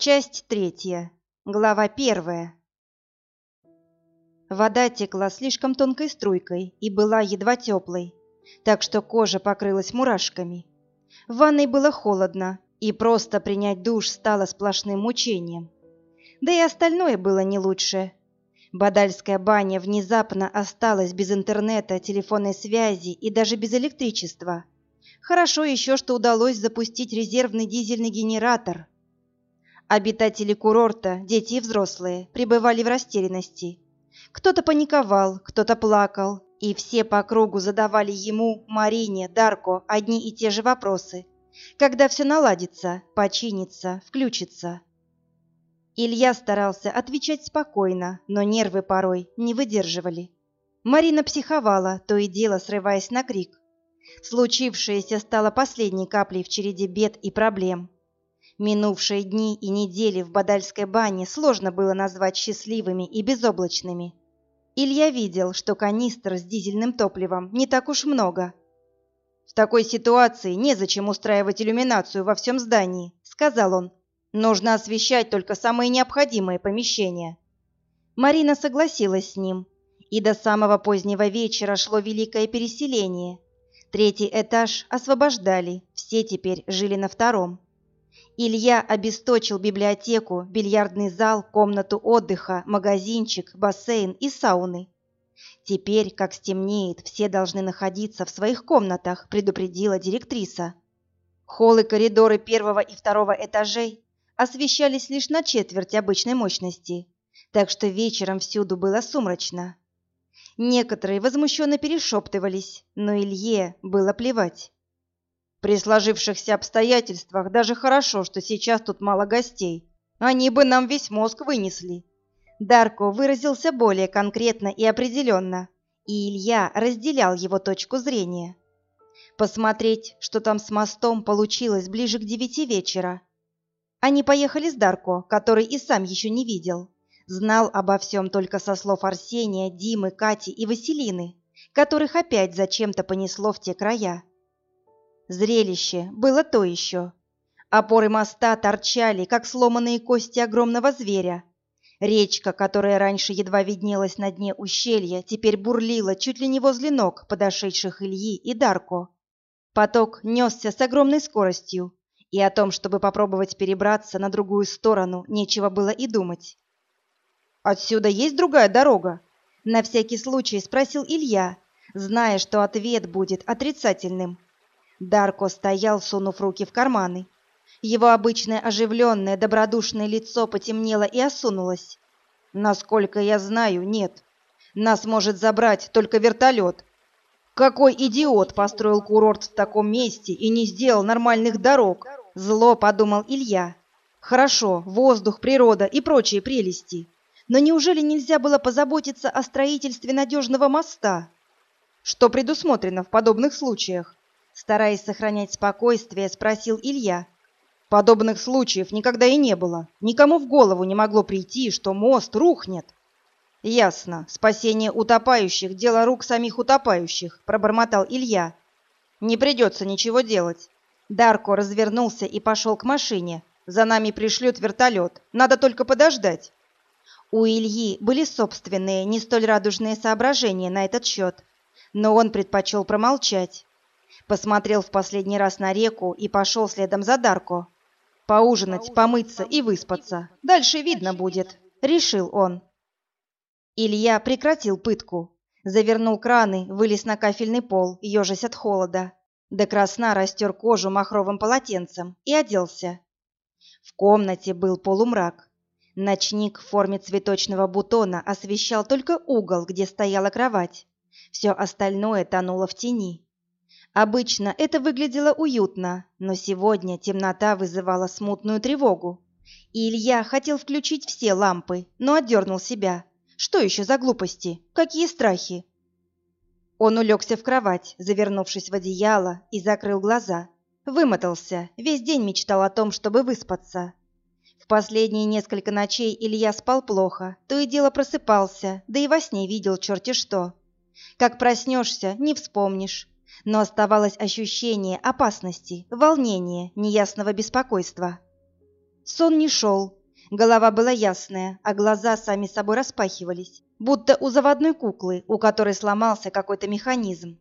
Часть третья. Глава первая. Вода текла слишком тонкой струйкой и была едва теплой, так что кожа покрылась мурашками. В ванной было холодно, и просто принять душ стало сплошным мучением. Да и остальное было не лучше. Бадальская баня внезапно осталась без интернета, телефонной связи и даже без электричества. Хорошо еще, что удалось запустить резервный дизельный генератор – Обитатели курорта, дети и взрослые, пребывали в растерянности. Кто-то паниковал, кто-то плакал, и все по кругу задавали ему, Марине, Дарко одни и те же вопросы. Когда все наладится, починится, включится. Илья старался отвечать спокойно, но нервы порой не выдерживали. Марина психовала, то и дело срываясь на крик. Случившееся стало последней каплей в череде бед и проблем. Минувшие дни и недели в Бадальской бане сложно было назвать счастливыми и безоблачными. Илья видел, что канистр с дизельным топливом не так уж много. «В такой ситуации незачем устраивать иллюминацию во всем здании», — сказал он. «Нужно освещать только самые необходимые помещения». Марина согласилась с ним, и до самого позднего вечера шло великое переселение. Третий этаж освобождали, все теперь жили на втором. Илья обесточил библиотеку, бильярдный зал, комнату отдыха, магазинчик, бассейн и сауны. Теперь, как стемнеет, все должны находиться в своих комнатах, предупредила директриса. Холлы, коридоры первого и второго этажей освещались лишь на четверть обычной мощности, так что вечером всюду было сумрачно. Некоторые возмущенно перешептывались, но Илье было плевать. При сложившихся обстоятельствах даже хорошо, что сейчас тут мало гостей. Они бы нам весь мозг вынесли. Дарко выразился более конкретно и определенно, и Илья разделял его точку зрения. Посмотреть, что там с мостом получилось ближе к девяти вечера. Они поехали с Дарко, который и сам еще не видел. Знал обо всем только со слов Арсения, Димы, Кати и Василины, которых опять зачем-то понесло в те края. Зрелище было то еще. Опоры моста торчали, как сломанные кости огромного зверя. Речка, которая раньше едва виднелась на дне ущелья, теперь бурлила чуть ли не возле ног подошедших Ильи и Дарко. Поток несся с огромной скоростью, и о том, чтобы попробовать перебраться на другую сторону, нечего было и думать. «Отсюда есть другая дорога?» — на всякий случай спросил Илья, зная, что ответ будет отрицательным. Дарко стоял, сунув руки в карманы. Его обычное оживленное, добродушное лицо потемнело и осунулось. «Насколько я знаю, нет. Нас может забрать только вертолет. Какой идиот построил курорт в таком месте и не сделал нормальных дорог?» Зло подумал Илья. «Хорошо, воздух, природа и прочие прелести. Но неужели нельзя было позаботиться о строительстве надежного моста? Что предусмотрено в подобных случаях? Стараясь сохранять спокойствие, спросил Илья. Подобных случаев никогда и не было. Никому в голову не могло прийти, что мост рухнет. Ясно. Спасение утопающих – дело рук самих утопающих, пробормотал Илья. Не придется ничего делать. Дарко развернулся и пошел к машине. За нами пришлют вертолет. Надо только подождать. У Ильи были собственные, не столь радужные соображения на этот счет, но он предпочел промолчать. Посмотрел в последний раз на реку и пошел следом за Дарко. Поужинать, помыться и выспаться. Дальше видно будет, решил он. Илья прекратил пытку. Завернул краны, вылез на кафельный пол, ежась от холода. До красна растер кожу махровым полотенцем и оделся. В комнате был полумрак. Ночник в форме цветочного бутона освещал только угол, где стояла кровать. Все остальное тонуло в тени. Обычно это выглядело уютно, но сегодня темнота вызывала смутную тревогу. И Илья хотел включить все лампы, но отдернул себя. Что еще за глупости? Какие страхи? Он улегся в кровать, завернувшись в одеяло, и закрыл глаза. Вымотался, весь день мечтал о том, чтобы выспаться. В последние несколько ночей Илья спал плохо, то и дело просыпался, да и во сне видел черти что. Как проснешься, не вспомнишь, но оставалось ощущение опасности, волнения, неясного беспокойства. Сон не шел. Голова была ясная, а глаза сами собой распахивались, будто у заводной куклы, у которой сломался какой-то механизм.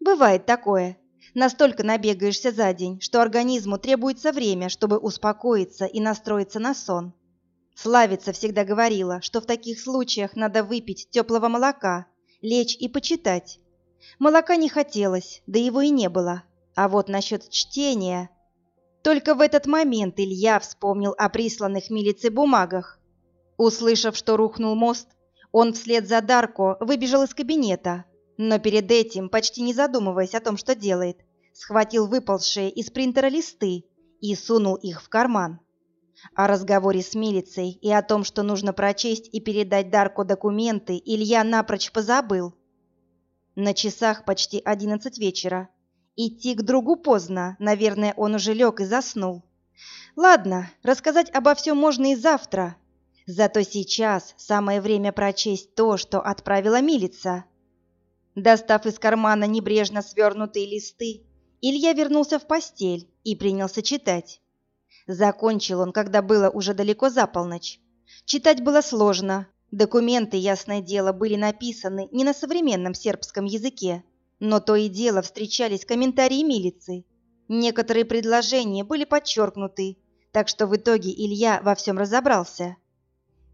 Бывает такое. Настолько набегаешься за день, что организму требуется время, чтобы успокоиться и настроиться на сон. Славица всегда говорила, что в таких случаях надо выпить теплого молока, лечь и почитать. Молока не хотелось, да его и не было. А вот насчет чтения... Только в этот момент Илья вспомнил о присланных милице бумагах. Услышав, что рухнул мост, он вслед за Дарко выбежал из кабинета, но перед этим, почти не задумываясь о том, что делает, схватил выпалшие из принтера листы и сунул их в карман. О разговоре с милицей и о том, что нужно прочесть и передать Дарко документы, Илья напрочь позабыл. На часах почти одиннадцать вечера. Идти к другу поздно, наверное, он уже лег и заснул. Ладно, рассказать обо всем можно и завтра. Зато сейчас самое время прочесть то, что отправила милица. Достав из кармана небрежно свернутые листы, Илья вернулся в постель и принялся читать. Закончил он, когда было уже далеко за полночь. Читать было сложно. Документы, ясное дело, были написаны не на современном сербском языке, но то и дело встречались комментарии милиции. Некоторые предложения были подчеркнуты, так что в итоге Илья во всем разобрался.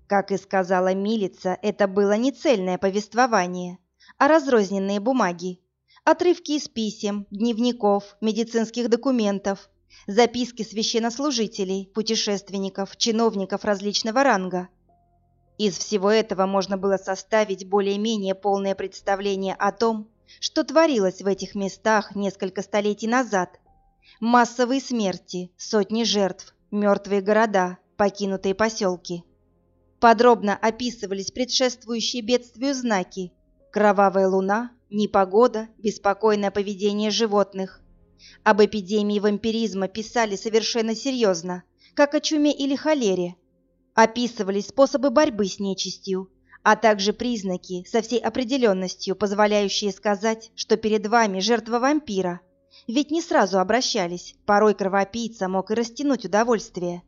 Как и сказала милица, это было не цельное повествование, а разрозненные бумаги. Отрывки из писем, дневников, медицинских документов, записки священнослужителей, путешественников, чиновников различного ранга. Из всего этого можно было составить более-менее полное представление о том, что творилось в этих местах несколько столетий назад. Массовые смерти, сотни жертв, мертвые города, покинутые поселки. Подробно описывались предшествующие бедствию знаки. Кровавая луна, непогода, беспокойное поведение животных. Об эпидемии вампиризма писали совершенно серьезно, как о чуме или холере. Описывались способы борьбы с нечистью, а также признаки со всей определенностью, позволяющие сказать, что перед вами жертва вампира. Ведь не сразу обращались, порой кровопийца мог и растянуть удовольствие.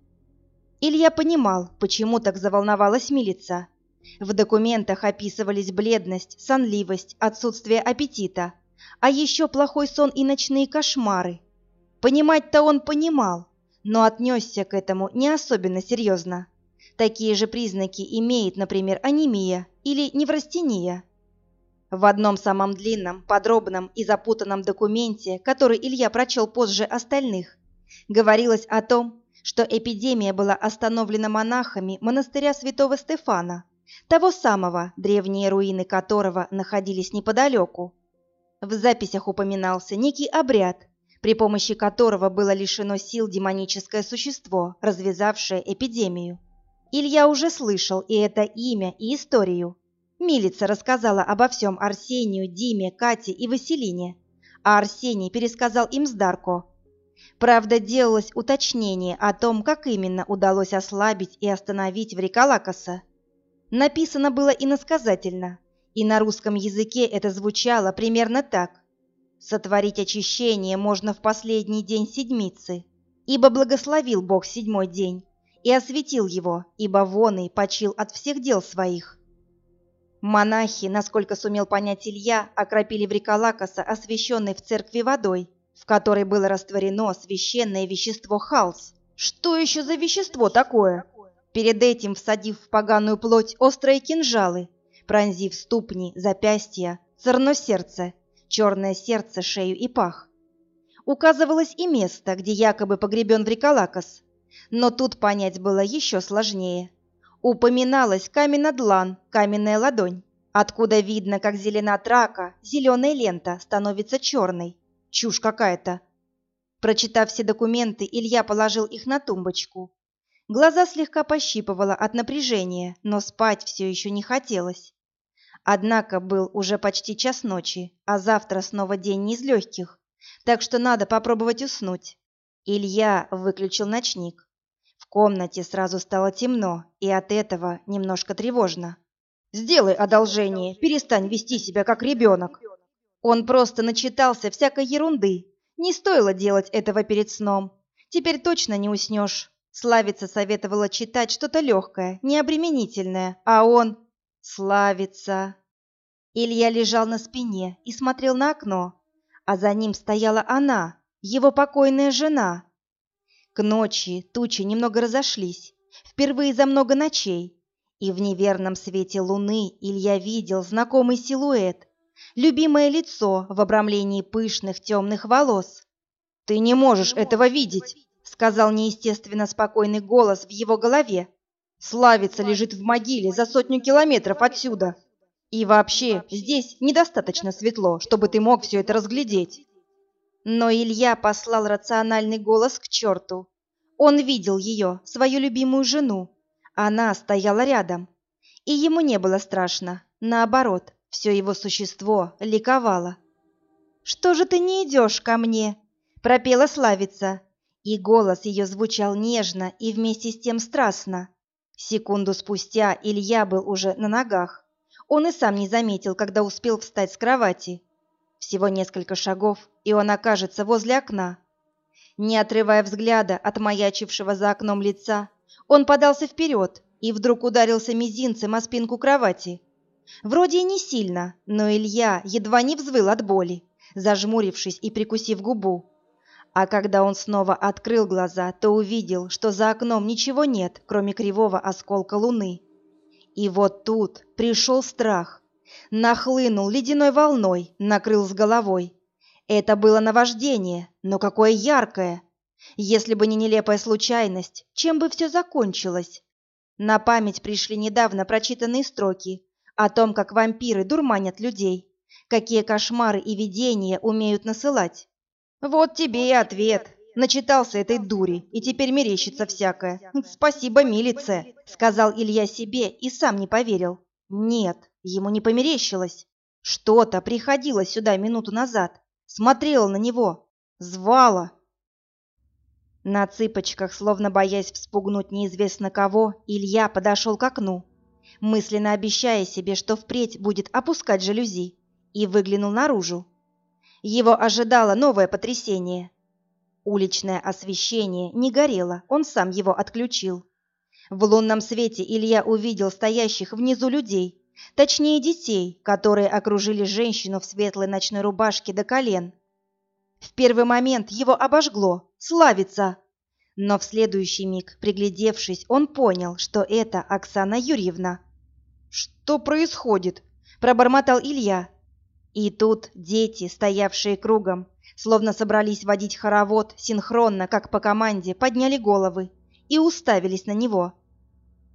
Илья понимал, почему так заволновалась милица. В документах описывались бледность, сонливость, отсутствие аппетита, а еще плохой сон и ночные кошмары. Понимать-то он понимал, но отнесся к этому не особенно серьезно. Такие же признаки имеет, например, анемия или неврастения. В одном самом длинном, подробном и запутанном документе, который Илья прочел позже остальных, говорилось о том, что эпидемия была остановлена монахами монастыря святого Стефана, того самого, древние руины которого находились неподалеку. В записях упоминался некий обряд, при помощи которого было лишено сил демоническое существо, развязавшее эпидемию. Илья уже слышал и это имя, и историю. Милица рассказала обо всем Арсению, Диме, Кате и Василине, а Арсений пересказал им с Дарко. Правда, делалось уточнение о том, как именно удалось ослабить и остановить Вриколакоса. Написано было иносказательно, и на русском языке это звучало примерно так. «Сотворить очищение можно в последний день седмицы, ибо благословил Бог седьмой день, и осветил его, ибо вон и почил от всех дел своих. Монахи, насколько сумел понять Илья, окропили Вриколакоса, освященной в церкви водой, в которой было растворено священное вещество халс. Что еще за вещество такое? Перед этим всадив в поганую плоть острые кинжалы, пронзив ступни, запястья, церно сердце, черное сердце, шею и пах. Указывалось и место, где якобы погребен Вриколакос, но тут понять было еще сложнее. Упоминалась каменнодлан, каменная ладонь, откуда видно, как зелена трака, зеленая лента становится черной. Чушь какая-то. Прочитав все документы, Илья положил их на тумбочку. Глаза слегка пощипывало от напряжения, но спать все еще не хотелось. Однако был уже почти час ночи, а завтра снова день не из легких, так что надо попробовать уснуть. Илья выключил ночник. В комнате сразу стало темно, и от этого немножко тревожно. «Сделай одолжение, перестань вести себя как ребенок». Он просто начитался всякой ерунды. Не стоило делать этого перед сном. Теперь точно не уснешь. Славица советовала читать что-то легкое, необременительное, а он... Славица. Илья лежал на спине и смотрел на окно, а за ним стояла она, его покойная жена. К ночи тучи немного разошлись, впервые за много ночей, и в неверном свете луны Илья видел знакомый силуэт, любимое лицо в обрамлении пышных темных волос. «Ты не можешь этого видеть!» сказал неестественно спокойный голос в его голове. Славица лежит в могиле за сотню километров отсюда. И вообще, здесь недостаточно светло, чтобы ты мог все это разглядеть. Но Илья послал рациональный голос к черту. Он видел ее, свою любимую жену. Она стояла рядом. И ему не было страшно. Наоборот, все его существо ликовало. «Что же ты не идешь ко мне?» — пропела Славица, и голос ее звучал нежно и вместе с тем страстно. Секунду спустя Илья был уже на ногах. Он и сам не заметил, когда успел встать с кровати. Всего несколько шагов, и он окажется возле окна. Не отрывая взгляда от маячившего за окном лица, он подался вперед и вдруг ударился мизинцем о спинку кровати. Вроде и не сильно, но Илья едва не взвыл от боли, зажмурившись и прикусив губу. А когда он снова открыл глаза, то увидел, что за окном ничего нет, кроме кривого осколка луны. И вот тут пришел страх. Нахлынул ледяной волной, накрыл с головой. Это было наваждение, но какое яркое! Если бы не нелепая случайность, чем бы все закончилось? На память пришли недавно прочитанные строки о том, как вампиры дурманят людей, какие кошмары и видения умеют насылать. Вот тебе и ответ. Начитался этой дури, и теперь мерещится всякое. Спасибо, милиция, сказал Илья себе и сам не поверил. Нет, ему не померещилось. Что-то приходило сюда минуту назад, смотрело на него, звало. На цыпочках, словно боясь вспугнуть неизвестно кого, Илья подошел к окну, мысленно обещая себе, что впредь будет опускать жалюзи, и выглянул наружу. Его ожидало новое потрясение. Уличное освещение не горело, он сам его отключил. В лунном свете Илья увидел стоящих внизу людей, точнее детей, которые окружили женщину в светлой ночной рубашке до колен. В первый момент его обожгло «Славица!», но в следующий миг, приглядевшись, он понял, что это Оксана Юрьевна. «Что происходит?» – пробормотал Илья, и тут дети, стоявшие кругом, словно собрались водить хоровод синхронно, как по команде, подняли головы и уставились на него.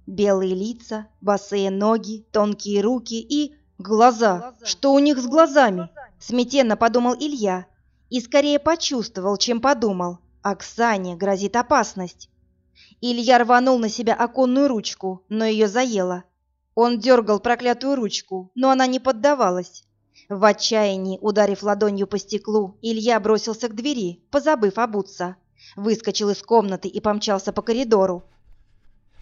Белые лица, босые ноги, тонкие руки и... Глаза! Что у них с глазами? Смятенно подумал Илья и скорее почувствовал, чем подумал. Оксане грозит опасность. Илья рванул на себя оконную ручку, но ее заело. Он дергал проклятую ручку, но она не поддавалась. В отчаянии, ударив ладонью по стеклу, Илья бросился к двери, позабыв обуться. Выскочил из комнаты и помчался по коридору.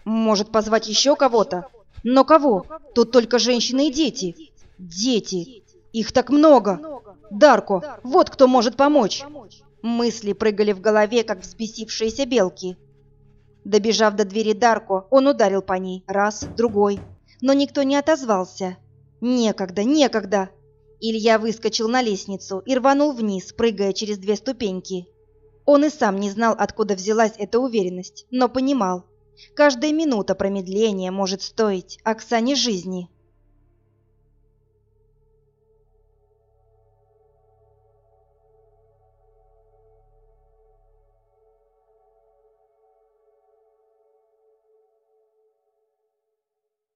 «Может, позвать еще кого-то? Но кого? Тут только женщины и дети. Дети! Их так много! Дарко, вот кто может помочь!» Мысли прыгали в голове, как взбесившиеся белки. Добежав до двери Дарко, он ударил по ней раз, другой. Но никто не отозвался. «Некогда, некогда!» Илья выскочил на лестницу и рванул вниз, прыгая через две ступеньки. Он и сам не знал, откуда взялась эта уверенность, но понимал. Каждая минута промедления может стоить Оксане жизни.